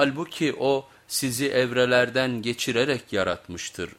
Halbuki o sizi evrelerden geçirerek yaratmıştır.